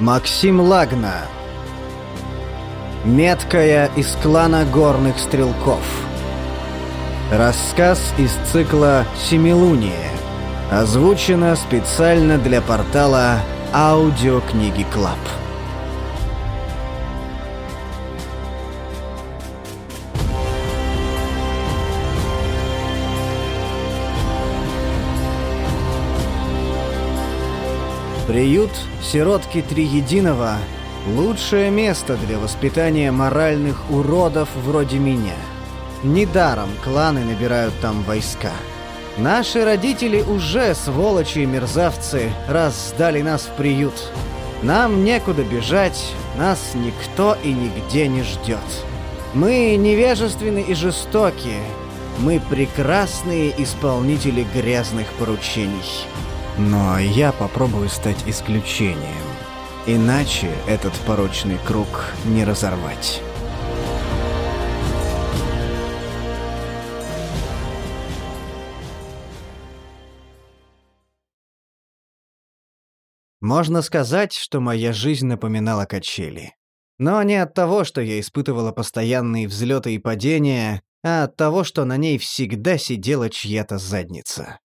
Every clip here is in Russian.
Максим Лахно. Меткая из клана горных стрелков. Рассказ из цикла «Семилуние». Озвучено специально для портала «Аудиокниги Club». Приют сиротки Триединого – лучшее место для воспитания моральных уродов вроде меня. Недаром кланы набирают там войска. Наши родители уже, сволочи и мерзавцы, раз сдали нас в приют. Нам некуда бежать, нас никто и нигде не ждет. Мы невежественны и жестоки. Мы прекрасные исполнители грязных поручений. Но я попробую стать исключением. Иначе этот порочный круг не разорвать. Можно сказать, что моя жизнь напоминала качели. Но не от того, что я испытывала постоянные взлеты и падения, а от того, что на ней всегда сидела чья-то задница.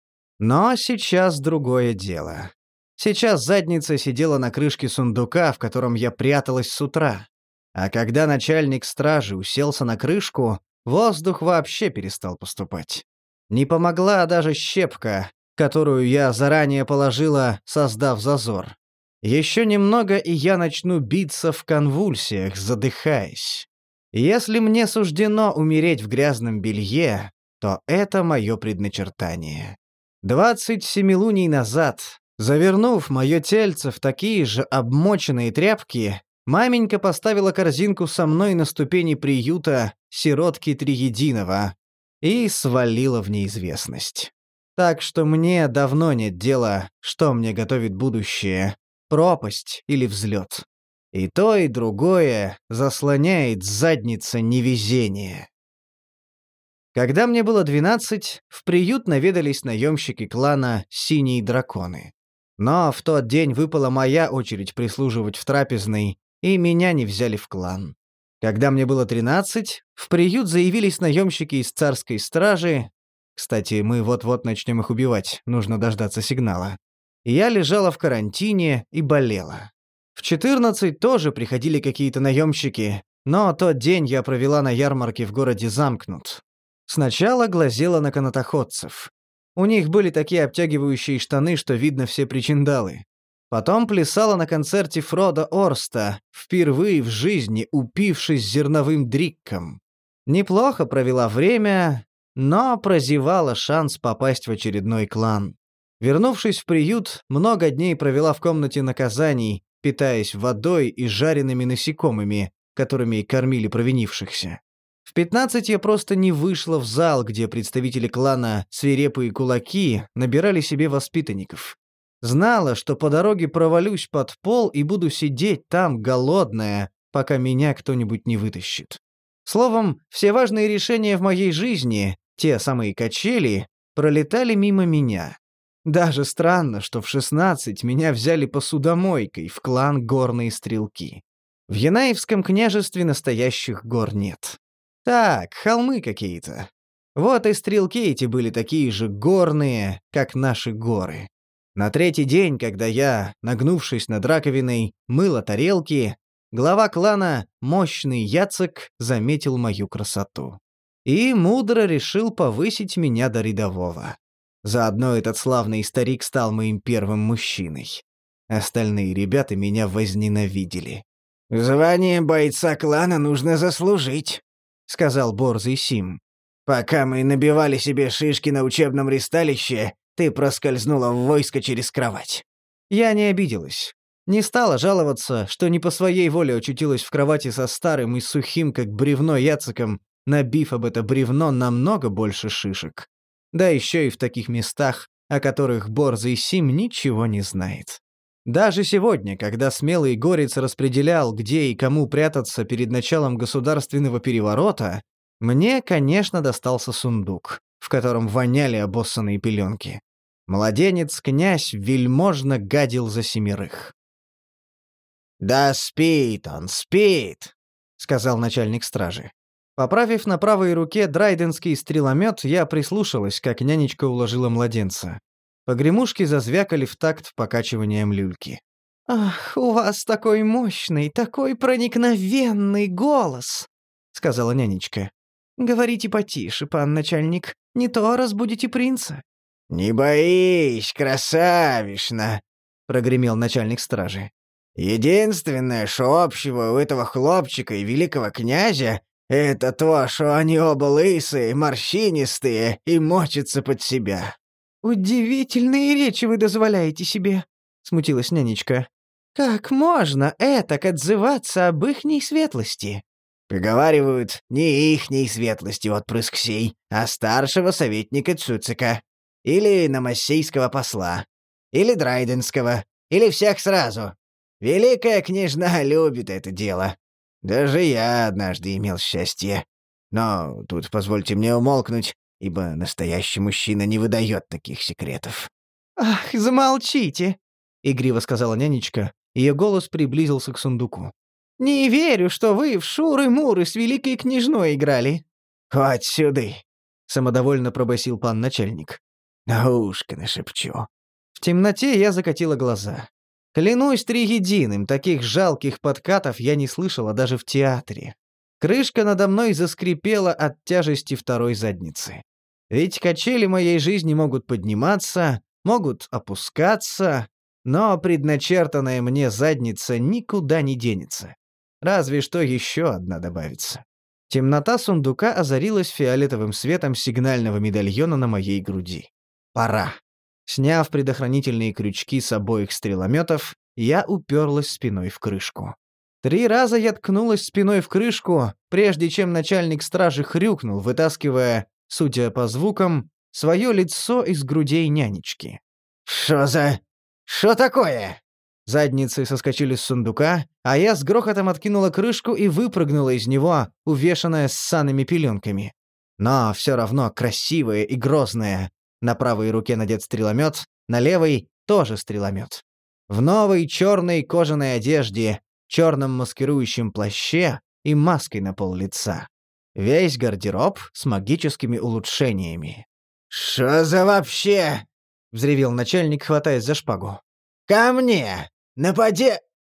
Но сейчас другое дело. Сейчас задница сидела на крышке сундука, в котором я пряталась с утра. А когда начальник стражи уселся на крышку, воздух вообще перестал поступать. Не помогла даже щепка, которую я заранее положила, создав зазор. Еще немного, и я начну биться в конвульсиях, задыхаясь. Если мне суждено умереть в грязном белье, то это мое предначертание. Двадцать семилуний назад, завернув мое тельце в такие же обмоченные тряпки, маменька поставила корзинку со мной на ступени приюта сиротки Триединого и свалила в неизвестность. Так что мне давно нет дела, что мне готовит будущее, пропасть или взлет. И то, и другое заслоняет задница невезения. Когда мне было двенадцать, в приют наведались наемщики клана «Синие драконы». Но в тот день выпала моя очередь прислуживать в трапезной, и меня не взяли в клан. Когда мне было тринадцать, в приют заявились наемщики из царской стражи. Кстати, мы вот-вот начнем их убивать, нужно дождаться сигнала. Я лежала в карантине и болела. В четырнадцать тоже приходили какие-то наемщики, но тот день я провела на ярмарке в городе Замкнут. Сначала глазела на канатоходцев. У них были такие обтягивающие штаны, что видно все причиндалы. Потом плясала на концерте Фрода Орста, впервые в жизни упившись зерновым дрикком. Неплохо провела время, но прозевала шанс попасть в очередной клан. Вернувшись в приют, много дней провела в комнате наказаний, питаясь водой и жареными насекомыми, которыми кормили провинившихся. В пятнадцать я просто не вышла в зал, где представители клана «Свирепые кулаки» набирали себе воспитанников. Знала, что по дороге провалюсь под пол и буду сидеть там голодная, пока меня кто-нибудь не вытащит. Словом, все важные решения в моей жизни, те самые качели, пролетали мимо меня. Даже странно, что в шестнадцать меня взяли посудомойкой в клан горные стрелки. В Янаевском княжестве настоящих гор нет. Так, холмы какие-то. Вот и стрелки эти были такие же горные, как наши горы. На третий день, когда я, нагнувшись над раковиной, мыла тарелки, глава клана, мощный Яцек, заметил мою красоту. И мудро решил повысить меня до рядового. Заодно этот славный старик стал моим первым мужчиной. Остальные ребята меня возненавидели. «Звание бойца клана нужно заслужить», сказал борзый Сим. «Пока мы набивали себе шишки на учебном ристалище, ты проскользнула в войско через кровать». Я не обиделась. Не стала жаловаться, что не по своей воле очутилась в кровати со старым и сухим, как бревно яциком, набив об это бревно намного больше шишек. Да еще и в таких местах, о которых Борзый Сим ничего не знает. Даже сегодня, когда смелый горец распределял, где и кому прятаться перед началом государственного переворота, мне, конечно, достался сундук, в котором воняли обоссанные пеленки. Младенец-князь вельможно гадил за семерых. «Да спит он, спит», — сказал начальник стражи. Поправив на правой руке драйденский стреломет, я прислушалась, как нянечка уложила младенца. Погремушки зазвякали в такт покачиванием люльки. «Ах, у вас такой мощный, такой проникновенный голос!» — сказала нянечка. «Говорите потише, пан начальник, не то разбудите принца». «Не боись, красавишна!» — прогремел начальник стражи. «Единственное, что общего у этого хлопчика и великого князя, это то, что они оба лысые, морщинистые и мочатся под себя». «Удивительные речи вы дозволяете себе», — смутилась нянечка. «Как можно этак отзываться об ихней светлости?» «Приговаривают, не ихней светлости отпрыск сей, а старшего советника Цуцика. Или намассейского посла. Или драйденского. Или всех сразу. Великая княжна любит это дело. Даже я однажды имел счастье. Но тут позвольте мне умолкнуть, ибо настоящий мужчина не выдает таких секретов». «Ах, замолчите!» — игриво сказала нянечка. Ее голос приблизился к сундуку. «Не верю, что вы в шуры-муры с великой княжной играли». «Хоть сюды!» — самодовольно пробасил пан начальник. На ушко нашепчу. В темноте я закатила глаза. Клянусь триединым, таких жалких подкатов я не слышала даже в театре. Крышка надо мной заскрипела от тяжести второй задницы. Ведь качели моей жизни могут подниматься, могут опускаться, но предначертанная мне задница никуда не денется. Разве что еще одна добавится. Темнота сундука озарилась фиолетовым светом сигнального медальона на моей груди. Пора. Сняв предохранительные крючки с обоих стрелометов, я уперлась спиной в крышку. Три раза я ткнулась спиной в крышку, прежде чем начальник стражи хрюкнул, вытаскивая, судя по звукам, свое лицо из грудей нянечки. «Что за... что такое?» Задницы соскочили с сундука, а я с грохотом откинула крышку и выпрыгнула из него, увешанная ссаными пеленками. Но все равно красивая и грозная, на правой руке надет стреломет, на левой — тоже стреломет. В новой черной кожаной одежде, черном маскирующем плаще и маской на пол лица. Весь гардероб с магическими улучшениями. «Что за вообще?» — взревел начальник, хватаясь за шпагу. «Ко мне! Напади!»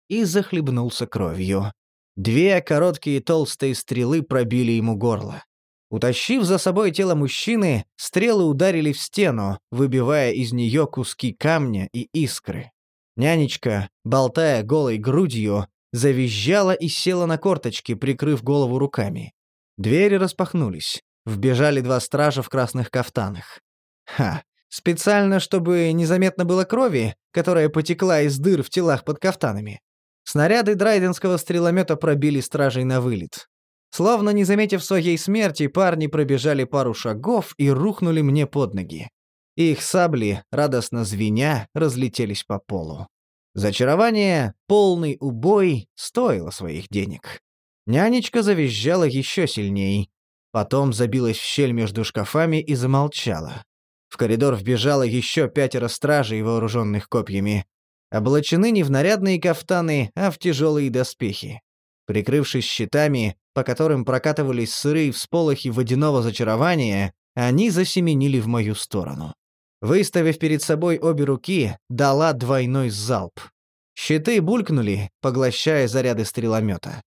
И захлебнулся кровью. Две короткие толстые стрелы пробили ему горло. Утащив за собой тело мужчины, стрелы ударили в стену, выбивая из нее куски камня и искры. Нянечка, болтая голой грудью, завизжала и села на корточки, прикрыв голову руками. Двери распахнулись. Вбежали два стража в красных кафтанах. Ха, специально, чтобы незаметно было крови, которая потекла из дыр в телах под кафтанами. Снаряды драйденского стреломета пробили стражей на вылет. Словно не заметив своей смерти, парни пробежали пару шагов и рухнули мне под ноги. Их сабли, радостно звеня, разлетелись по полу. Зачарование, полный убой, стоило своих денег. Нянечка завизжала еще сильней. Потом забилась в щель между шкафами и замолчала. В коридор вбежало еще пятеро стражей, вооруженных копьями. Облачены не в нарядные кафтаны, а в тяжелые доспехи. Прикрывшись щитами, по которым прокатывались сырые всполохи водяного зачарования, они засеменили в мою сторону. Выставив перед собой обе руки, дала двойной залп. Щиты булькнули, поглощая заряды стреломета.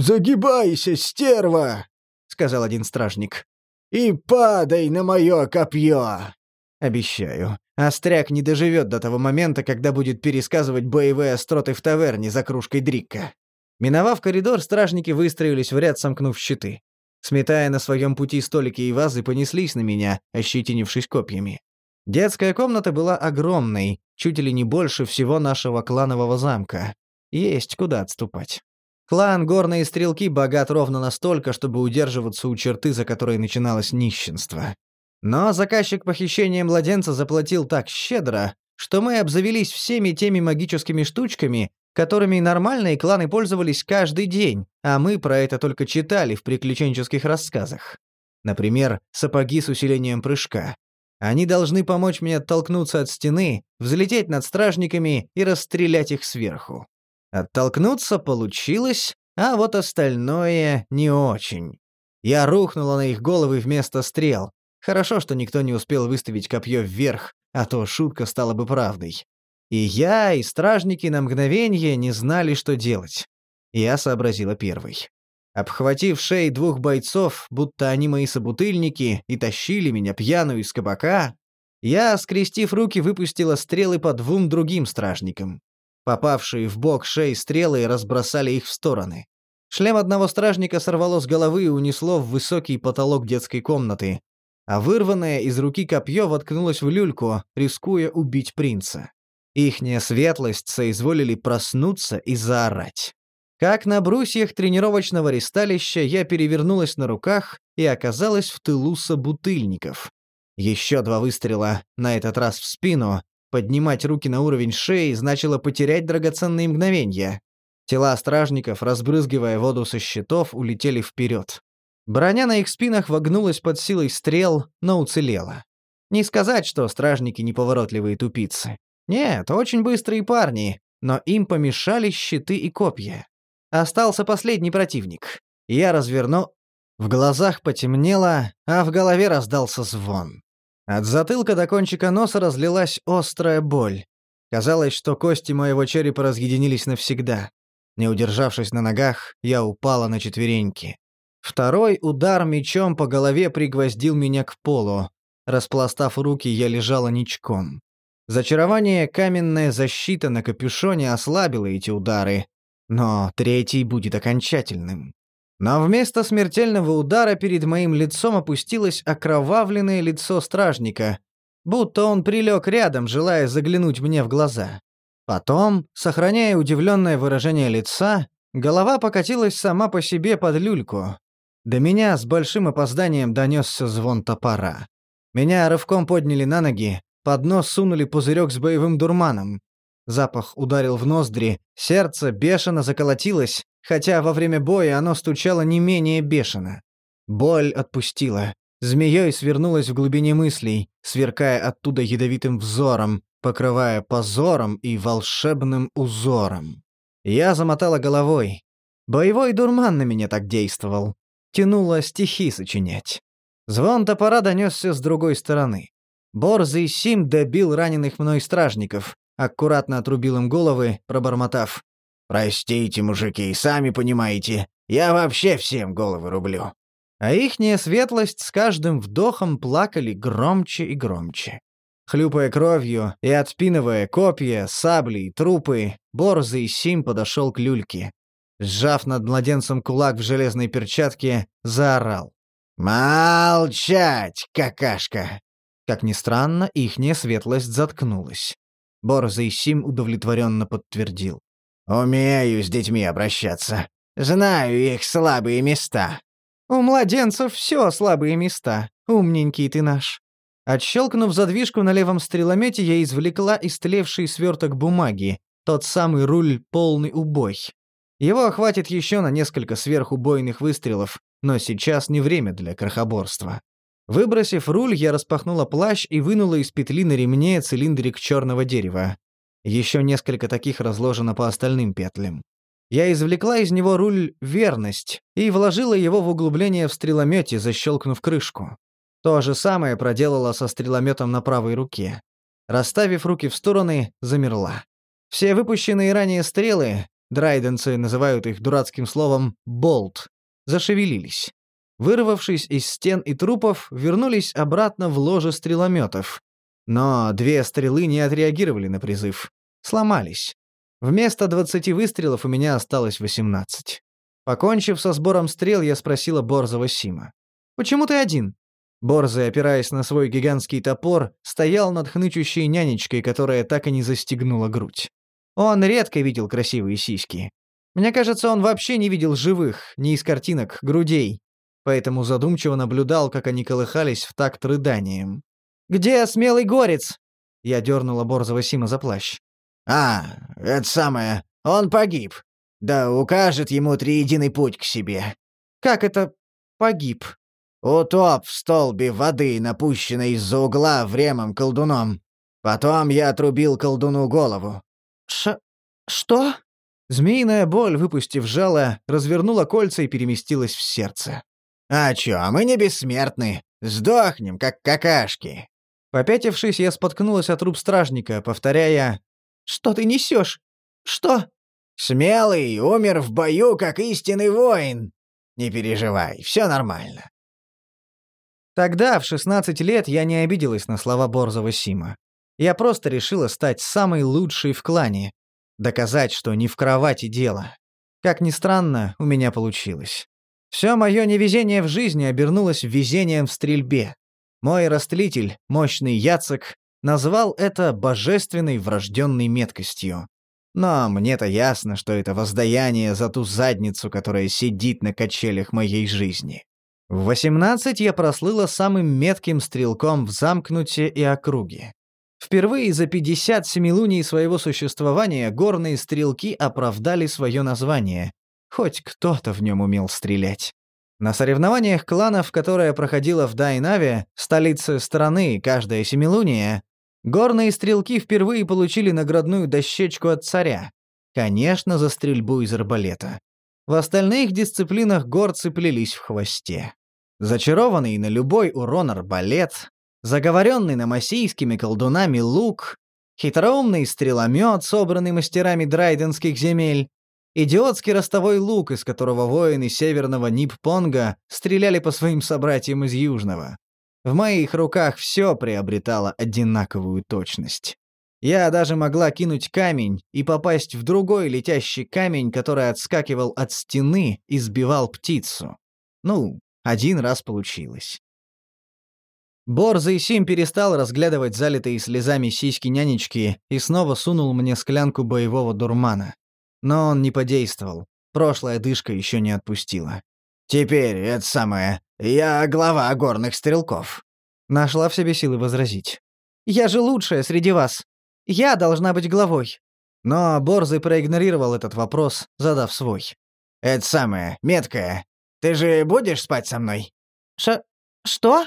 «Загибайся, стерва!» — сказал один стражник. «И падай на мое копье!» «Обещаю. Остряк не доживет до того момента, когда будет пересказывать боевые остроты в таверне за кружкой дрикка». Миновав коридор, стражники выстроились в ряд, сомкнув щиты. Сметая на своем пути столики и вазы, понеслись на меня, ощетинившись копьями. Детская комната была огромной, чуть ли не больше всего нашего кланового замка. Есть куда отступать. Клан «Горные стрелки» богат ровно настолько, чтобы удерживаться у черты, за которой начиналось нищенство. Но заказчик похищения младенца заплатил так щедро, что мы обзавелись всеми теми магическими штучками, которыми нормальные кланы пользовались каждый день, а мы про это только читали в приключенческих рассказах. Например, сапоги с усилением прыжка. Они должны помочь мне оттолкнуться от стены, взлететь над стражниками и расстрелять их сверху. Оттолкнуться получилось, а вот остальное не очень. Я рухнула на их головы вместо стрел. Хорошо, что никто не успел выставить копье вверх, а то шутка стала бы правдой. И я, и стражники на мгновение не знали, что делать. Я сообразила первой. Обхватив шеи двух бойцов, будто они мои собутыльники, и тащили меня пьяную из кабака, я, скрестив руки, выпустила стрелы по двум другим стражникам. Попавшие в бок шеи стрелы разбросали их в стороны. Шлем одного стражника сорвало с головы и унесло в высокий потолок детской комнаты, а вырванное из руки копье воткнулось в люльку, рискуя убить принца. Ихняя светлость соизволили проснуться и заорать. Как на брусьях тренировочного ристалища я перевернулась на руках и оказалась в тылу собутыльников. Еще два выстрела, на этот раз в спину. Поднимать руки на уровень шеи значило потерять драгоценные мгновения. Тела стражников, разбрызгивая воду со щитов, улетели вперед. Броня на их спинах вогнулась под силой стрел, но уцелела. Не сказать, что стражники неповоротливые тупицы. Нет, очень быстрые парни, но им помешали щиты и копья. Остался последний противник. Я разверну... В глазах потемнело, а в голове раздался звон. От затылка до кончика носа разлилась острая боль. Казалось, что кости моего черепа разъединились навсегда. Не удержавшись на ногах, я упала на четвереньки. Второй удар мечом по голове пригвоздил меня к полу. Распластав руки, я лежала ничком. Зачарование каменная защита на капюшоне ослабило эти удары, но третий будет окончательным. Но вместо смертельного удара перед моим лицом опустилось окровавленное лицо стражника, будто он прилег рядом, желая заглянуть мне в глаза. Потом, сохраняя удивленное выражение лица, голова покатилась сама по себе под люльку. До меня с большим опозданием донесся звон топора. Меня рывком подняли на ноги, под нос сунули пузырек с боевым дурманом. Запах ударил в ноздри, сердце бешено заколотилось, хотя во время боя оно стучало не менее бешено. Боль отпустила. Змеей свернулась в глубине мыслей, сверкая оттуда ядовитым взором, покрывая позором и волшебным узором. Я замотала головой. Боевой дурман на меня так действовал. Тянуло стихи сочинять. Звон топора донесся с другой стороны. Борзый Сим добил раненых мной стражников, аккуратно отрубил им головы, пробормотав. «Простите, мужики, сами понимаете, я вообще всем головы рублю». А ихняя светлость с каждым вдохом плакали громче и громче. Хлюпая кровью и отпинывая копья, сабли и трупы, борзый Сим подошел к люльке. Сжав над младенцем кулак в железной перчатке, заорал. «Молчать, какашка!» Как ни странно, ихняя светлость заткнулась. Борзый Сим удовлетворенно подтвердил. «Умею с детьми обращаться. Знаю их слабые места». «У младенцев все слабые места. Умненький ты наш». Отщелкнув задвижку на левом стреломете, я извлекла истлевший сверток бумаги, тот самый руль полный убой. Его хватит еще на несколько сверхубойных выстрелов, но сейчас не время для крохоборства. Выбросив руль, я распахнула плащ и вынула из петли на ремне цилиндрик черного дерева. Еще несколько таких разложено по остальным петлям. Я извлекла из него руль «Верность» и вложила его в углубление в стреломете, защелкнув крышку. То же самое проделала со стрелометом на правой руке. Расставив руки в стороны, замерла. Все выпущенные ранее стрелы, драйденцы называют их дурацким словом «болт», зашевелились. Вырвавшись из стен и трупов, вернулись обратно в ложе стрелометов. Но две стрелы не отреагировали на призыв. Сломались. Вместо двадцати выстрелов у меня осталось восемнадцать. Покончив со сбором стрел, я спросила Борзова Сима. «Почему ты один?» Борзый, опираясь на свой гигантский топор, стоял над хнычущей нянечкой, которая так и не застегнула грудь. Он редко видел красивые сиськи. Мне кажется, он вообще не видел живых, ни из картинок, грудей поэтому задумчиво наблюдал, как они колыхались в такт рыданием. «Где смелый горец?» Я дернула Борзова Сима за плащ. «А, это самое, он погиб. Да укажет ему триединый путь к себе». «Как это погиб?» «Утоп в столбе воды, напущенной из-за угла времом колдуном. Потом я отрубил колдуну голову». «Ш... что?» Змеиная боль, выпустив жало, развернула кольца и переместилась в сердце. «А чё, мы не бессмертны. Сдохнем, как какашки». Попятившись, я споткнулась от труп стражника, повторяя «Что ты несешь? Что?» «Смелый, умер в бою, как истинный воин. Не переживай, все нормально». Тогда, в 16 лет, я не обиделась на слова Борзова Сима. Я просто решила стать самой лучшей в клане. Доказать, что не в кровати дело. Как ни странно, у меня получилось. Все мое невезение в жизни обернулось везением в стрельбе. Мой растлитель, мощный Яцек, назвал это божественной врожденной меткостью. Но мне-то ясно, что это воздаяние за ту задницу, которая сидит на качелях моей жизни. В 18 я прослыла самым метким стрелком в замкнуте и округе. Впервые за 50 семилуний своего существования горные стрелки оправдали свое название. Хоть кто-то в нем умел стрелять. На соревнованиях кланов, которое проходило в Дайнаве, столице страны, каждое семилуние, горные стрелки впервые получили наградную дощечку от царя. Конечно, за стрельбу из арбалета. В остальных дисциплинах горцы плелись в хвосте. Зачарованный на любой урон арбалет, заговоренный намасийскими колдунами лук, хитроумный стреломет, собранный мастерами драйденских земель, идиотский ростовой лук, из которого воины северного Ниппонга стреляли по своим собратьям из южного. В моих руках все приобретало одинаковую точность. Я даже могла кинуть камень и попасть в другой летящий камень, который отскакивал от стены и сбивал птицу. Ну, один раз получилось. Борзый Сим перестал разглядывать залитые слезами сиськи нянечки и снова сунул мне склянку боевого дурмана. Но он не подействовал. Прошлая дышка еще не отпустила. «Теперь, это самое, я глава горных стрелков». Нашла в себе силы возразить. «Я же лучшая среди вас. Я должна быть главой». Но Борзый проигнорировал этот вопрос, задав свой. «Это самое, меткая. Ты же будешь спать со мной?» «Ш... что?»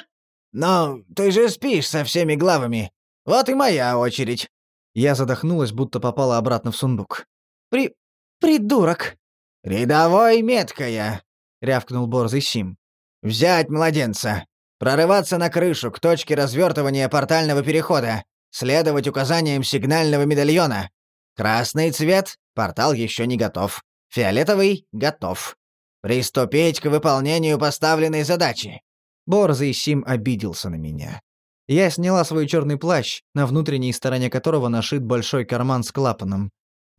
«Ну, ты же спишь со всеми главами. Вот и моя очередь». Я задохнулась, будто попала обратно в сундук. «При... придурок». «Рядовой меткая», — рявкнул борзый Сим. «Взять младенца. Прорываться на крышу к точке развертывания портального перехода. Следовать указаниям сигнального медальона. Красный цвет — портал еще не готов. Фиолетовый — готов. Приступить к выполнению поставленной задачи. Борзый Сим обиделся на меня. Я сняла свой черный плащ, на внутренней стороне которого нашит большой карман с клапаном.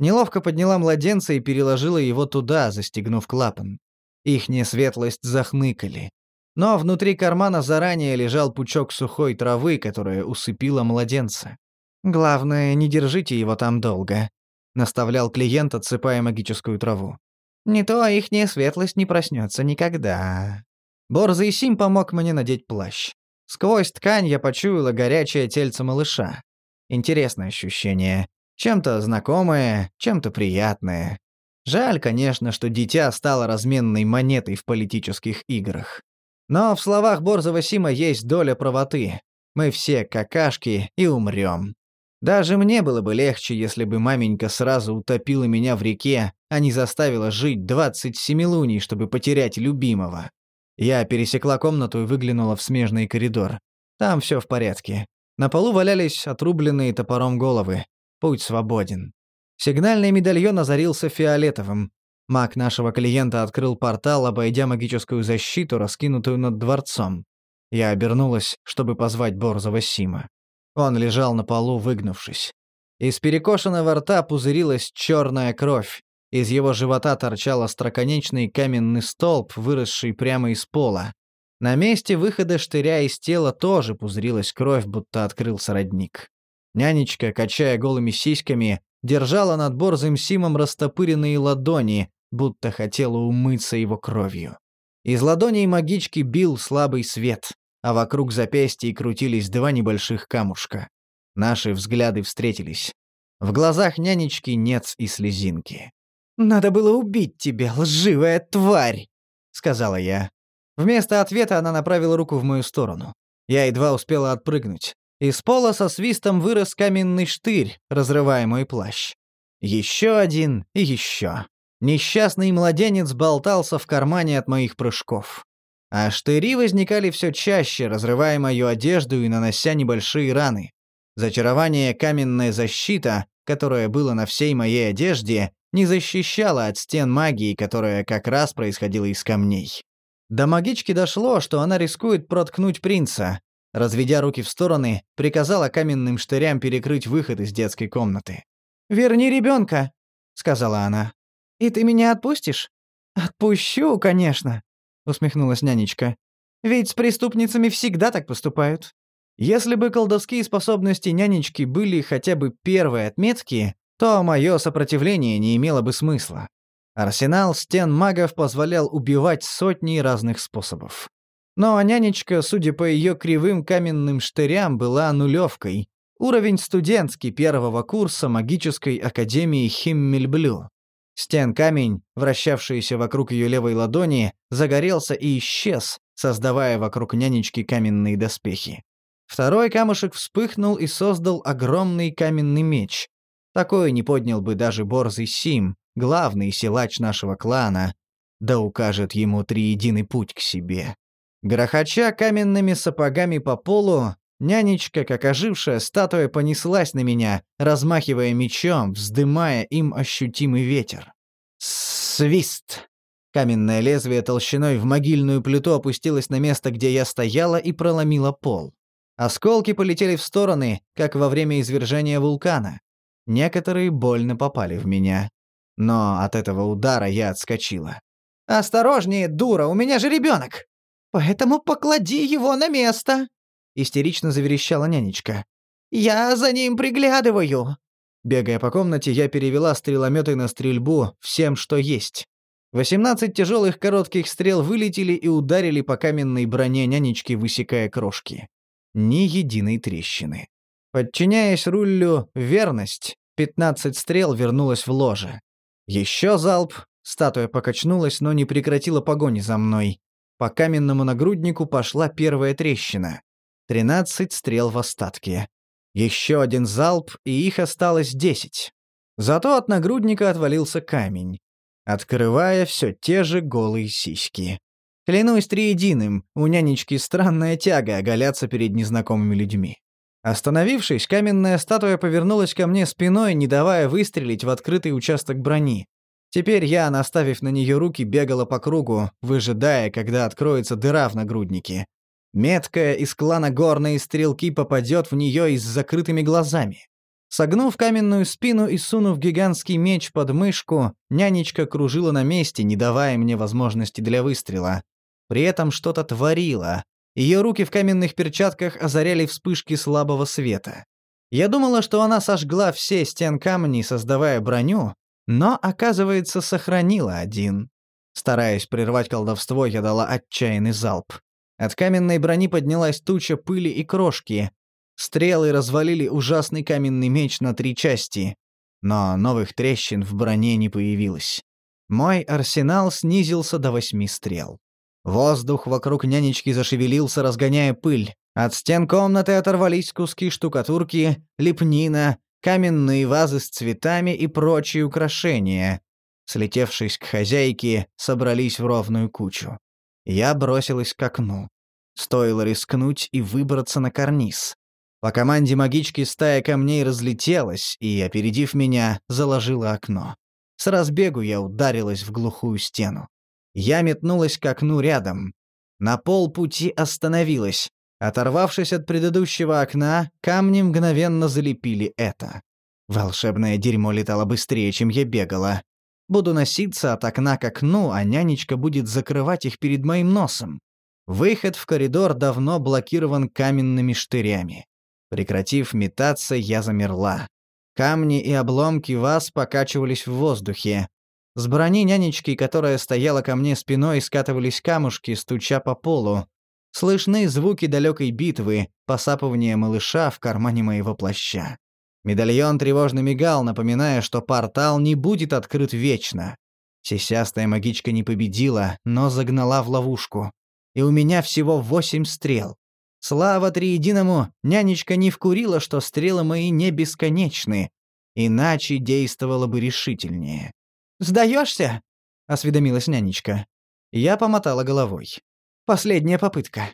Неловко подняла младенца и переложила его туда, застегнув клапан. Ихняя светлость захныкали. Но внутри кармана заранее лежал пучок сухой травы, которая усыпила младенца. «Главное, не держите его там долго», — наставлял клиент, отсыпая магическую траву. Не то ихняя светлость не проснется никогда. Борзый Сим помог мне надеть плащ. Сквозь ткань я почуяла горячее тельце малыша. Интересное ощущение. Чем-то знакомое, чем-то приятное. Жаль, конечно, что дитя стало разменной монетой в политических играх. Но в словах Борзого Сима есть доля правоты. Мы все какашки и умрем. Даже мне было бы легче, если бы маменька сразу утопила меня в реке, а не заставила жить двадцать семилуний, чтобы потерять любимого. Я пересекла комнату и выглянула в смежный коридор. Там все в порядке. На полу валялись отрубленные топором головы. Путь свободен. Сигнальный медальон озарился фиолетовым. Маг нашего клиента открыл портал, обойдя магическую защиту, раскинутую над дворцом. Я обернулась, чтобы позвать Борзова Сима. Он лежал на полу, выгнувшись. Из перекошенного рта пузырилась черная кровь. Из его живота торчал остроконечный каменный столб, выросший прямо из пола. На месте выхода штыря из тела тоже пузырилась кровь, будто открылся родник. Нянечка, качая голыми сиськами, держала над борзым Симом растопыренные ладони, будто хотела умыться его кровью. Из ладоней магички бил слабый свет а вокруг запястья крутились два небольших камушка. Наши взгляды встретились. В глазах нянечки нет и слезинки. «Надо было убить тебя, лживая тварь!» — сказала я. Вместо ответа она направила руку в мою сторону. Я едва успела отпрыгнуть. Из пола со свистом вырос каменный штырь, разрывая мой плащ. Еще один и еще. Несчастный младенец болтался в кармане от моих прыжков. А штыри возникали все чаще, разрывая мою одежду и нанося небольшие раны. Зачарование каменная защита, которое было на всей моей одежде, не защищало от стен магии, которая как раз происходила из камней. До магички дошло, что она рискует проткнуть принца. Разведя руки в стороны, приказала каменным штырям перекрыть выход из детской комнаты. «Верни ребенка», — сказала она. «И ты меня отпустишь?» «Отпущу, конечно», — усмехнулась нянечка. «Ведь с преступницами всегда так поступают». Если бы колдовские способности нянечки были хотя бы первой отметки, то мое сопротивление не имело бы смысла. Арсенал стен магов позволял убивать сотни разных способов. Но нянечка, судя по ее кривым каменным штырям, была нулевкой. Уровень студентский первого курса магической академии Химмельблю. Стен-камень, вращавшийся вокруг ее левой ладони, загорелся и исчез, создавая вокруг нянечки каменные доспехи. Второй камушек вспыхнул и создал огромный каменный меч. Такой не поднял бы даже Борзый Сим, главный силач нашего клана, да укажет ему триединый путь к себе. Грохоча каменными сапогами по полу, нянечка, как ожившая статуя, понеслась на меня, размахивая мечом, вздымая им ощутимый ветер. Свист! Каменное лезвие толщиной в могильную плиту опустилось на место, где я стояла, и проломило пол. Осколки полетели в стороны, как во время извержения вулкана. Некоторые больно попали в меня. Но от этого удара я отскочила. «Осторожнее, дура, у меня же ребенок! Поэтому поклади его на место!» Истерично заверещала нянечка. «Я за ним приглядываю!» Бегая по комнате, я перевела стрелометы на стрельбу всем, что есть. Восемнадцать тяжелых коротких стрел вылетели и ударили по каменной броне нянечки, высекая крошки. Ни единой трещины. Подчиняясь рулю «Верность», пятнадцать стрел вернулось в ложе. Еще залп, статуя покачнулась, но не прекратила погони за мной. По каменному нагруднику пошла первая трещина. Тринадцать стрел в остатке. Еще один залп, и их осталось десять. Зато от нагрудника отвалился камень, открывая все те же голые сиськи. Клянусь триединым, у нянечки странная тяга оголяться перед незнакомыми людьми. Остановившись, каменная статуя повернулась ко мне спиной, не давая выстрелить в открытый участок брони. Теперь я, наставив на нее руки, бегала по кругу, выжидая, когда откроется дыра в нагруднике. Меткая из клана горные стрелки попадет в нее и с закрытыми глазами. Согнув каменную спину и сунув гигантский меч под мышку, нянечка кружила на месте, не давая мне возможности для выстрела. При этом что-то творила, ее руки в каменных перчатках озаряли вспышки слабого света. Я думала, что она сожгла все стен камней, создавая броню, но, оказывается, сохранила один. Стараясь прервать колдовство, я дала отчаянный залп. От каменной брони поднялась туча пыли и крошки. Стрелы развалили ужасный каменный меч на три части. Но новых трещин в броне не появилось. Мой арсенал снизился до восьми стрел. Воздух вокруг нянечки зашевелился, разгоняя пыль. От стен комнаты оторвались куски штукатурки, лепнина, каменные вазы с цветами и прочие украшения. Слетевшись к хозяйке, собрались в ровную кучу. Я бросилась к окну. Стоило рискнуть и выбраться на карниз. По команде магички стая камней разлетелась и, опередив меня, заложила окно. С разбегу я ударилась в глухую стену. Я метнулась к окну рядом. На полпути остановилась. Оторвавшись от предыдущего окна, камни мгновенно залепили это. Волшебное дерьмо летало быстрее, чем я бегала. Буду носиться от окна к окну, а нянечка будет закрывать их перед моим носом. Выход в коридор давно блокирован каменными штырями. Прекратив метаться, я замерла. Камни и обломки ваз покачивались в воздухе. С брони нянечки, которая стояла ко мне спиной, скатывались камушки, стуча по полу. Слышны звуки далекой битвы, посапывание малыша в кармане моего плаща. Медальон тревожно мигал, напоминая, что портал не будет открыт вечно. Сисястая магичка не победила, но загнала в ловушку. И у меня всего восемь стрел. Слава триединому, нянечка не вкурила, что стрелы мои не бесконечны. Иначе действовало бы решительнее. «Сдаешься?» — осведомилась нянечка. Я помотала головой. «Последняя попытка».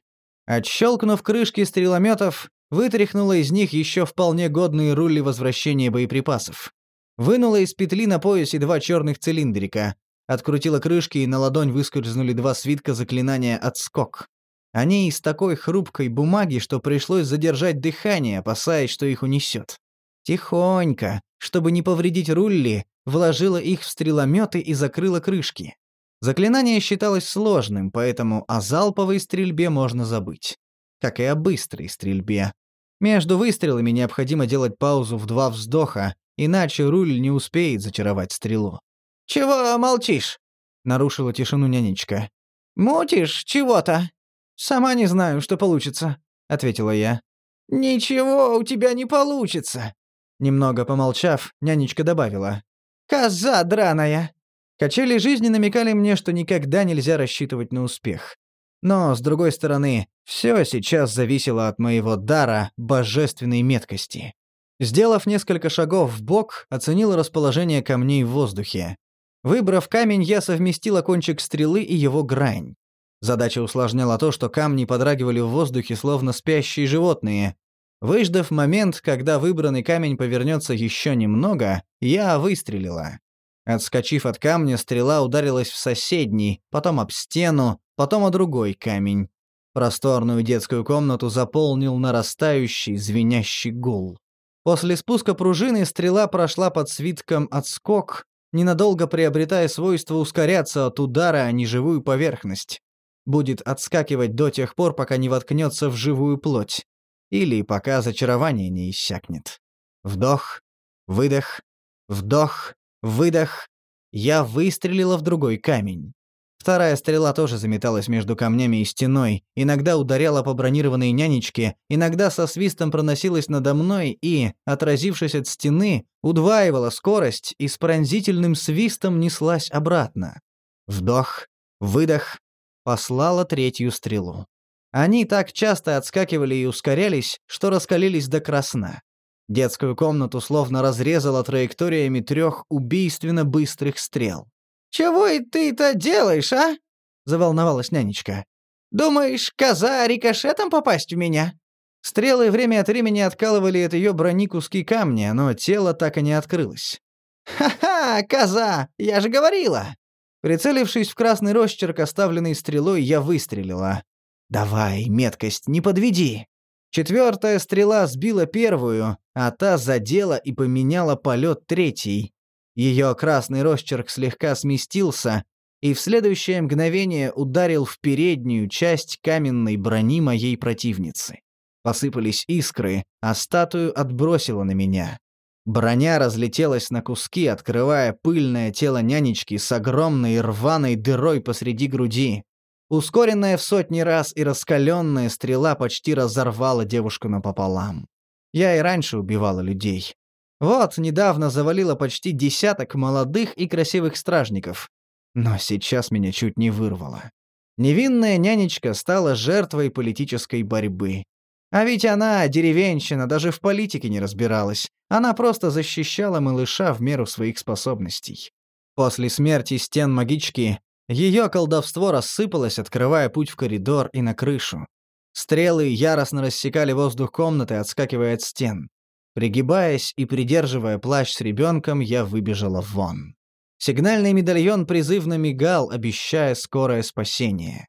Отщелкнув крышки стрелометов, вытряхнула из них еще вполне годные рули возвращения боеприпасов. Вынула из петли на поясе два черных цилиндрика, открутила крышки, и на ладонь выскользнули два свитка заклинания «Отскок». Они из такой хрупкой бумаги, что пришлось задержать дыхание, опасаясь, что их унесет. Тихонько, чтобы не повредить рулли, вложила их в стрелометы и закрыла крышки. Заклинание считалось сложным, поэтому о залповой стрельбе можно забыть. Как и о быстрой стрельбе. Между выстрелами необходимо делать паузу в два вздоха, иначе руль не успеет зачаровать стрелу. «Чего молчишь?» — нарушила тишину нянечка. «Мутишь чего-то?» «Сама не знаю, что получится», — ответила я. «Ничего у тебя не получится», Немного помолчав, нянечка добавила. «Коза драная!» Качели жизни намекали мне, что никогда нельзя рассчитывать на успех. Но, с другой стороны, все сейчас зависело от моего дара божественной меткости. Сделав несколько шагов в бок, оценил расположение камней в воздухе. Выбрав камень, я совместила кончик стрелы и его грань. Задача усложняла то, что камни подрагивали в воздухе, словно спящие животные, Выждав момент, когда выбранный камень повернется еще немного, я выстрелила. Отскочив от камня, стрела ударилась в соседний, потом об стену, потом о другой камень. Просторную детскую комнату заполнил нарастающий звенящий гул. После спуска пружины стрела прошла под свитком отскок, ненадолго приобретая свойство ускоряться от удара о неживую поверхность. Будет отскакивать до тех пор, пока не воткнется в живую плоть. Или пока зачарование не иссякнет. Вдох, выдох, вдох, выдох. Я выстрелила в другой камень. Вторая стрела тоже заметалась между камнями и стеной, иногда ударяла по бронированной нянечке, иногда со свистом проносилась надо мной и, отразившись от стены, удваивала скорость и с пронзительным свистом неслась обратно. Вдох, выдох, послала третью стрелу. Они так часто отскакивали и ускорялись, что раскалились до красна. Детскую комнату словно разрезала траекториями трех убийственно быстрых стрел. «Чего и ты-то делаешь, а?» — заволновалась нянечка. «Думаешь, коза рикошетом попасть в меня?» Стрелы время от времени откалывали от ее брони куски камня, но тело так и не открылось. «Ха-ха, коза! Я же говорила!» Прицелившись в красный росчерк, оставленный стрелой, я выстрелила. «Давай, меткость, не подведи!» Четвертая стрела сбила первую, а та задела и поменяла полет третий. Ее красный росчерк слегка сместился, и в следующее мгновение ударил в переднюю часть каменной брони моей противницы. Посыпались искры, а статую отбросило на меня. Броня разлетелась на куски, открывая пыльное тело нянечки с огромной рваной дырой посреди груди. Ускоренная в сотни раз и раскаленная стрела почти разорвала девушку напополам. Я и раньше убивала людей. Вот, недавно завалила почти десяток молодых и красивых стражников. Но сейчас меня чуть не вырвало. Невинная нянечка стала жертвой политической борьбы. А ведь она, деревенщина, даже в политике не разбиралась. Она просто защищала малыша в меру своих способностей. После смерти стен магички ее колдовство рассыпалось, открывая путь в коридор и на крышу. Стрелы яростно рассекали воздух комнаты, отскакивая от стен. Пригибаясь и придерживая плащ с ребенком, я выбежала вон. Сигнальный медальон призывно мигал, обещая скорое спасение.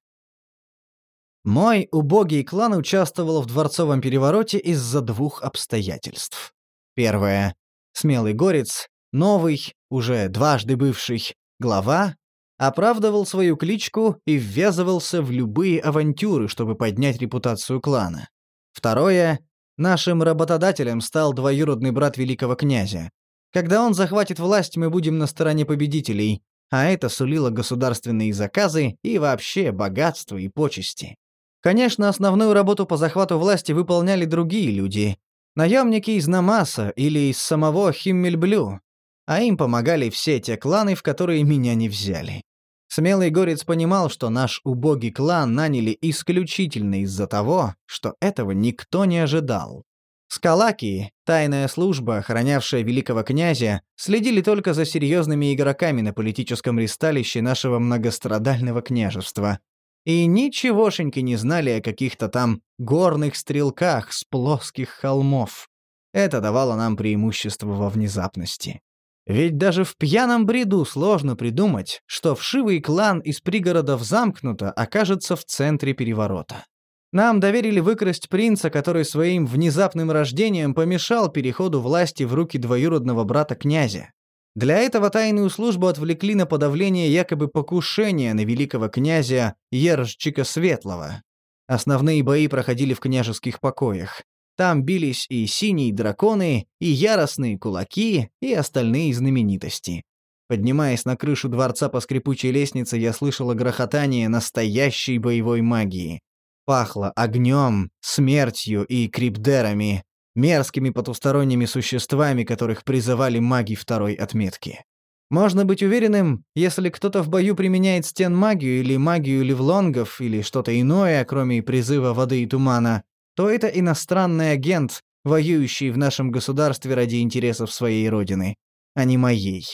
Мой убогий клан участвовал в дворцовом перевороте из-за двух обстоятельств. Первое. Смелый горец, новый, уже дважды бывший, глава оправдывал свою кличку и ввязывался в любые авантюры, чтобы поднять репутацию клана. Второе. Нашим работодателем стал двоюродный брат великого князя. Когда он захватит власть, мы будем на стороне победителей, а это сулило государственные заказы и вообще богатство и почести. Конечно, основную работу по захвату власти выполняли другие люди. Наемники из Намаса или из самого Химмельблю, а им помогали все те кланы, в которые меня не взяли. Смелый горец понимал, что наш убогий клан наняли исключительно из-за того, что этого никто не ожидал. Скалаки, тайная служба, охранявшая великого князя, следили только за серьезными игроками на политическом ристалище нашего многострадального княжества. И ничегошеньки не знали о каких-то там горных стрелках с плоских холмов. Это давало нам преимущество во внезапности. Ведь даже в пьяном бреду сложно придумать, что вшивый клан из пригородов замкнуто окажется в центре переворота. Нам доверили выкрасть принца, который своим внезапным рождением помешал переходу власти в руки двоюродного брата князя. Для этого тайную службу отвлекли на подавление якобы покушения на великого князя Ержчика Светлого. Основные бои проходили в княжеских покоях. Там бились и синие драконы, и яростные кулаки, и остальные знаменитости. Поднимаясь на крышу дворца по скрипучей лестнице, я слышала грохотание настоящей боевой магии. Пахло огнем, смертью и крипдерами, мерзкими потусторонними существами, которых призывали маги второй отметки. Можно быть уверенным, если кто-то в бою применяет стен магию или магию ливлонгов или что-то иное, кроме призыва воды и тумана, то это иностранный агент, воюющий в нашем государстве ради интересов своей родины, а не моей.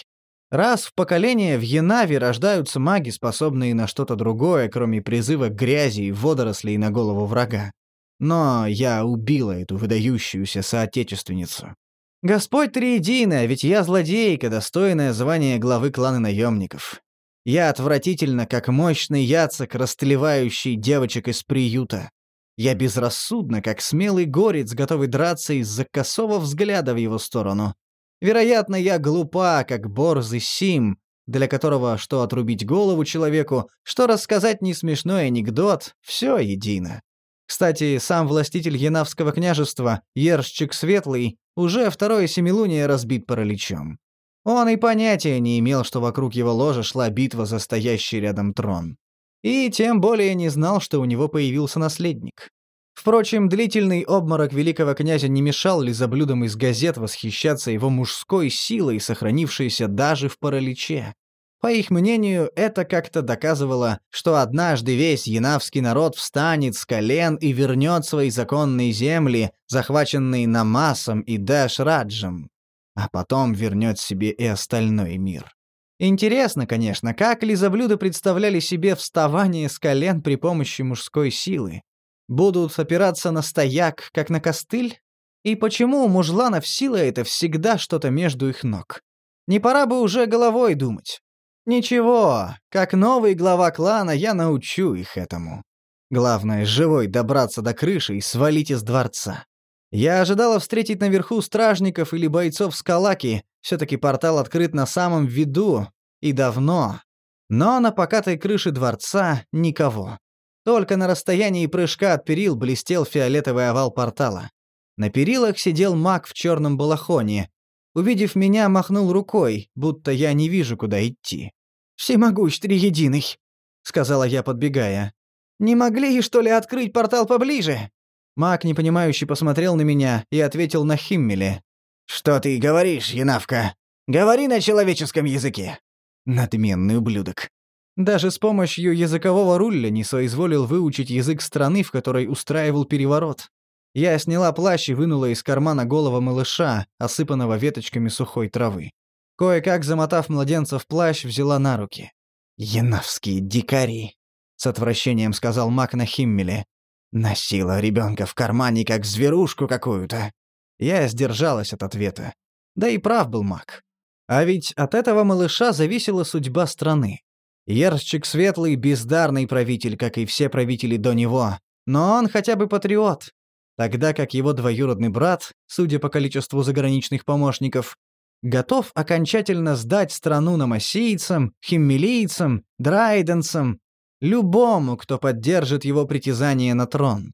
Раз в поколение в Янаве рождаются маги, способные на что-то другое, кроме призыва грязи и водорослей на голову врага. Но я убила эту выдающуюся соотечественницу. Господь Триединая, ведь я злодейка, достойная звания главы клана наемников. Я отвратительно, как мощный яцек, растлевающий девочек из приюта. Я безрассудно, как смелый горец, готовый драться из-за косого взгляда в его сторону. Вероятно, я глупа, как борзый Сим, для которого что отрубить голову человеку, что рассказать несмешной анекдот — все едино. Кстати, сам властитель Янавского княжества, Ершчик Светлый, уже второе семилуние разбит параличом. Он и понятия не имел, что вокруг его ложа шла битва за стоящий рядом трон. И тем более не знал, что у него появился наследник. Впрочем, длительный обморок великого князя не мешал лизоблюдам из газет восхищаться его мужской силой, сохранившейся даже в параличе. По их мнению, это как-то доказывало, что однажды весь янавский народ встанет с колен и вернет свои законные земли, захваченные Намасом и Дэш-Раджем, а потом вернет себе и остальной мир. Интересно, конечно, как лизоблюды представляли себе вставание с колен при помощи мужской силы. Будут опираться на стояк, как на костыль? И почему у мужланов сила это всегда что-то между их ног? Не пора бы уже головой думать. Ничего, как новый глава клана я научу их этому. Главное, живой добраться до крыши и свалить из дворца. Я ожидала встретить наверху стражников или бойцов Скалаки, все-таки портал открыт на самом виду, и давно. Но на покатой крыше дворца никого. Только на расстоянии прыжка от перил блестел фиолетовый овал портала. На перилах сидел маг в черном балахоне. Увидев меня, махнул рукой, будто я не вижу, куда идти. «Всемогущ триединый», — сказала я, подбегая. «Не могли, что ли, открыть портал поближе?» Маг, непонимающе, посмотрел на меня и ответил на Химмеле. «Что ты говоришь, Янавка? Говори на человеческом языке!» Надменный ублюдок. Даже с помощью языкового руля не соизволил выучить язык страны, в которой устраивал переворот. Я сняла плащ и вынула из кармана голого малыша, осыпанного веточками сухой травы. Кое-как, замотав младенца в плащ, взяла на руки. «Янавские дикари!» — с отвращением сказал маг на Химмеле. «Носила ребенка в кармане, как зверушку какую-то». Я сдержалась от ответа. Да и прав был маг. А ведь от этого малыша зависела судьба страны. Ершчик Светлый — бездарный правитель, как и все правители до него, но он хотя бы патриот. Тогда как его двоюродный брат, судя по количеству заграничных помощников, готов окончательно сдать страну намассийцам, химмелийцам, драйденцам, любому, кто поддержит его притязание на трон.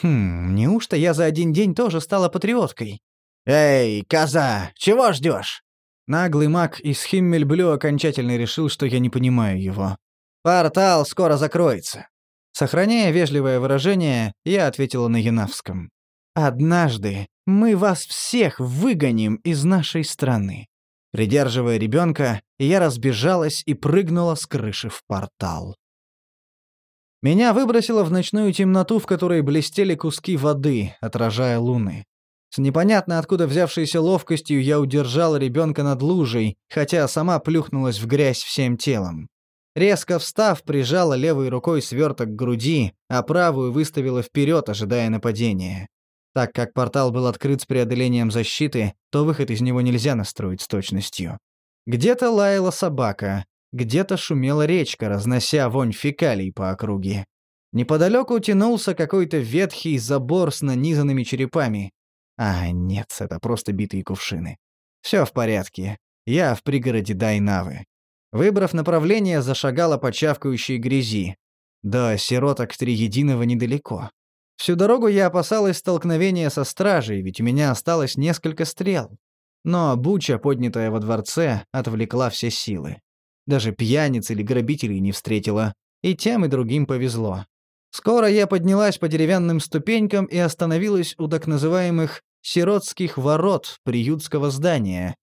Хм, неужто я за один день тоже стала патриоткой? «Эй, коза, чего ждешь? Наглый маг из Химмельблю окончательно решил, что я не понимаю его. «Портал скоро закроется». Сохраняя вежливое выражение, я ответила на Янавском. «Однажды мы вас всех выгоним из нашей страны». Придерживая ребенка, я разбежалась и прыгнула с крыши в портал. Меня выбросило в ночную темноту, в которой блестели куски воды, отражая луны. С непонятно откуда взявшейся ловкостью я удержал ребенка над лужей, хотя сама плюхнулась в грязь всем телом. Резко встав, прижала левой рукой сверток к груди, а правую выставила вперед, ожидая нападения. Так как портал был открыт с преодолением защиты, то выход из него нельзя настроить с точностью. Где-то лаяла собака, где-то шумела речка, разнося вонь фекалий по округе. Неподалеку тянулся какой-то ветхий забор с нанизанными черепами. А, нет, это просто битые кувшины. Все в порядке. Я в пригороде Дайнавы. Выбрав направление, зашагала по чавкающей грязи. До сироток Триединого недалеко. Всю дорогу я опасалась столкновения со стражей, ведь у меня осталось несколько стрел. Но буча, поднятая во дворце, отвлекла все силы. Даже пьяниц или грабителей не встретила, и тем и другим повезло. Скоро я поднялась по деревянным ступенькам и остановилась у так называемых «сиротских ворот» приютского здания,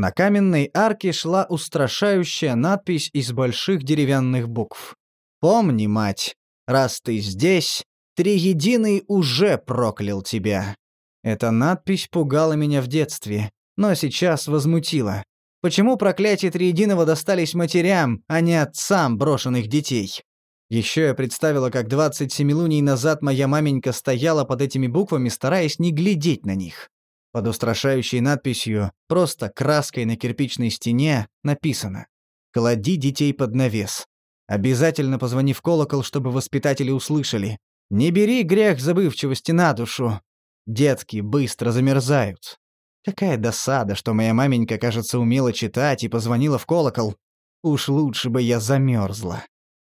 на каменной арке шла устрашающая надпись из больших деревянных букв. «Помни, мать, раз ты здесь, Триединый уже проклял тебя». Эта надпись пугала меня в детстве, но сейчас возмутила. Почему проклятия Триединого достались матерям, а не отцам брошенных детей? Еще я представила, как 27 луний назад моя маменька стояла под этими буквами, стараясь не глядеть на них. Под устрашающей надписью, просто краской на кирпичной стене, написано «Клади детей под навес». Обязательно позвони в колокол, чтобы воспитатели услышали. Не бери грех забывчивости на душу. Детки быстро замерзают. Какая досада, что моя маменька, кажется, умела читать и позвонила в колокол. Уж лучше бы я замерзла.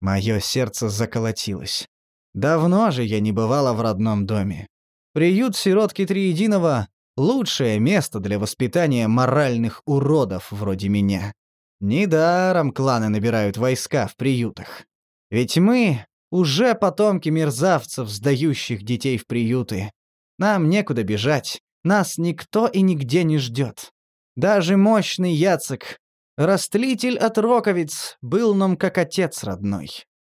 Мое сердце заколотилось. Давно же я не бывала в родном доме. Приют сиротки Триединого Лучшее место для воспитания моральных уродов вроде меня. Недаром кланы набирают войска в приютах. Ведь мы уже потомки мерзавцев, сдающих детей в приюты. Нам некуда бежать, нас никто и нигде не ждет. Даже мощный Яцек, растлитель от роковиц, был нам как отец родной.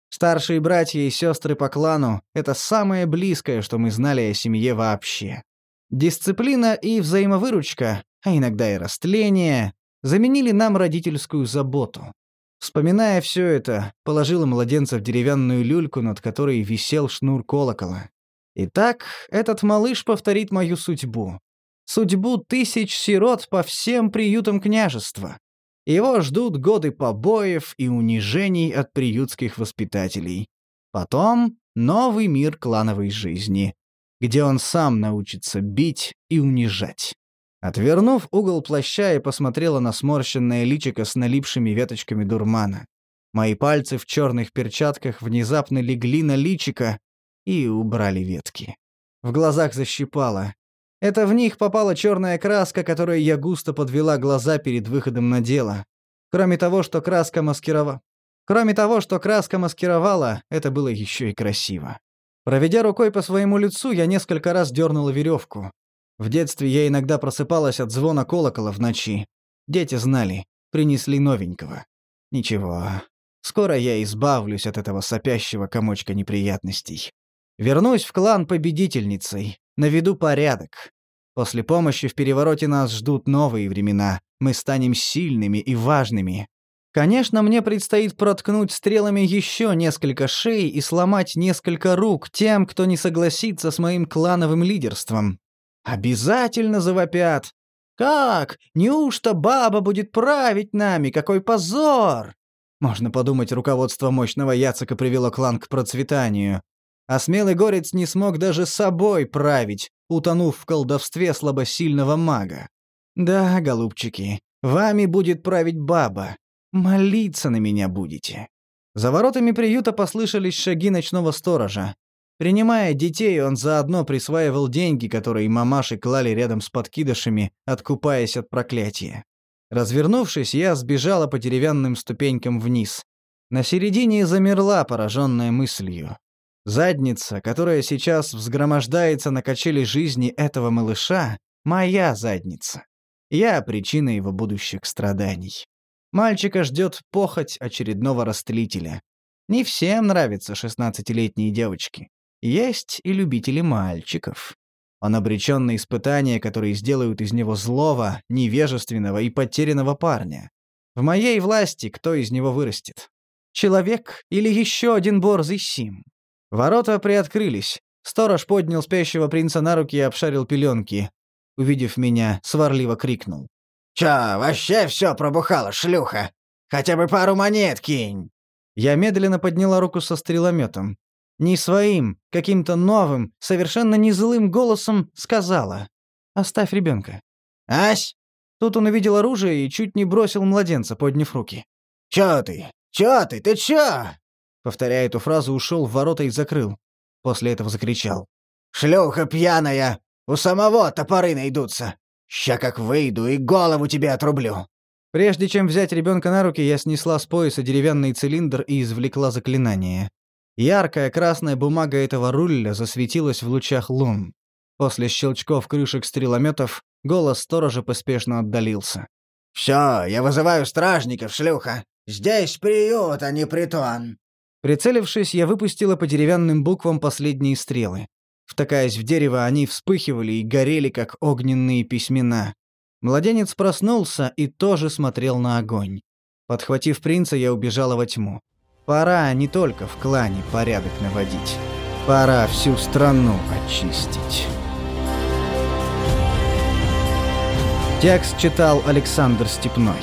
Старшие братья и сестры по клану — это самое близкое, что мы знали о семье вообще. Дисциплина и взаимовыручка, а иногда и растление, заменили нам родительскую заботу. Вспоминая все это, положила младенца в деревянную люльку, над которой висел шнур колокола. Итак, этот малыш повторит мою судьбу. Судьбу тысяч сирот по всем приютам княжества. Его ждут годы побоев и унижений от приютских воспитателей. Потом новый мир клановой жизни где он сам научится бить и унижать. Отвернув угол плаща, и посмотрела на сморщенное личико с налипшими веточками дурмана. Мои пальцы в черных перчатках внезапно легли на личико и убрали ветки. В глазах защипало. Это в них попала черная краска, которой я густо подвела глаза перед выходом на дело. Кроме того, что краска маскировала... Кроме того, что краска маскировала, это было еще и красиво. Проведя рукой по своему лицу, я несколько раз дернула веревку. В детстве я иногда просыпалась от звона колокола в ночи. Дети знали, принесли новенького. Ничего, скоро я избавлюсь от этого сопящего комочка неприятностей. Вернусь в клан победительницей, наведу порядок. После помощи в перевороте нас ждут новые времена. Мы станем сильными и важными. Конечно, мне предстоит проткнуть стрелами еще несколько шеи и сломать несколько рук тем, кто не согласится с моим клановым лидерством. Обязательно завопят. «Как? Неужто баба будет править нами? Какой позор!» Можно подумать, руководство мощного Яцека привело клан к процветанию. А смелый горец не смог даже собой править, утонув в колдовстве слабосильного мага. «Да, голубчики, вами будет править баба. Молиться на меня будете». За воротами приюта послышались шаги ночного сторожа. Принимая детей, он заодно присваивал деньги, которые мамаши клали рядом с подкидышами, откупаясь от проклятия. Развернувшись, я сбежала по деревянным ступенькам вниз. На середине замерла, пораженная мыслью. Задница, которая сейчас взгромождается на качели жизни этого малыша, моя задница. Я причина его будущих страданий. Мальчика ждет похоть очередного растлителя. Не всем нравятся шестнадцатилетние девочки. Есть и любители мальчиков. Он обречен на испытания, которые сделают из него злого, невежественного и потерянного парня. В моей власти кто из него вырастет? Человек или еще один борзый Сим? Ворота приоткрылись. Сторож поднял спящего принца на руки и обшарил пеленки. Увидев меня, сварливо крикнул. «Чё, вообще все пробухало, шлюха? Хотя бы пару монет кинь!» Я медленно подняла руку со стрелометом. Не своим, каким-то новым, совершенно не злым голосом сказала. «Оставь ребенка. «Ась?» Тут он увидел оружие и чуть не бросил младенца, подняв руки. «Чё ты? Чё ты? Ты чё?» Повторяя эту фразу, ушел в ворота и закрыл. После этого закричал. «Шлюха пьяная! У самого топоры найдутся! Ща как выйду и голову тебе отрублю!» Прежде чем взять ребенка на руки, я снесла с пояса деревянный цилиндр и извлекла заклинание. Яркая красная бумага этого руля засветилась в лучах лун. После щелчков крышек стрелометов голос сторожа поспешно отдалился. «Всё, я вызываю стражников, шлюха! Здесь приют, а не притон!» Прицелившись, я выпустила по деревянным буквам последние стрелы. Втыкаясь в дерево, они вспыхивали и горели, как огненные письмена. Младенец проснулся и тоже смотрел на огонь. Подхватив принца, я убежала во тьму. Пора не только в клане порядок наводить. Пора всю страну очистить. Текст читал Александр Степной.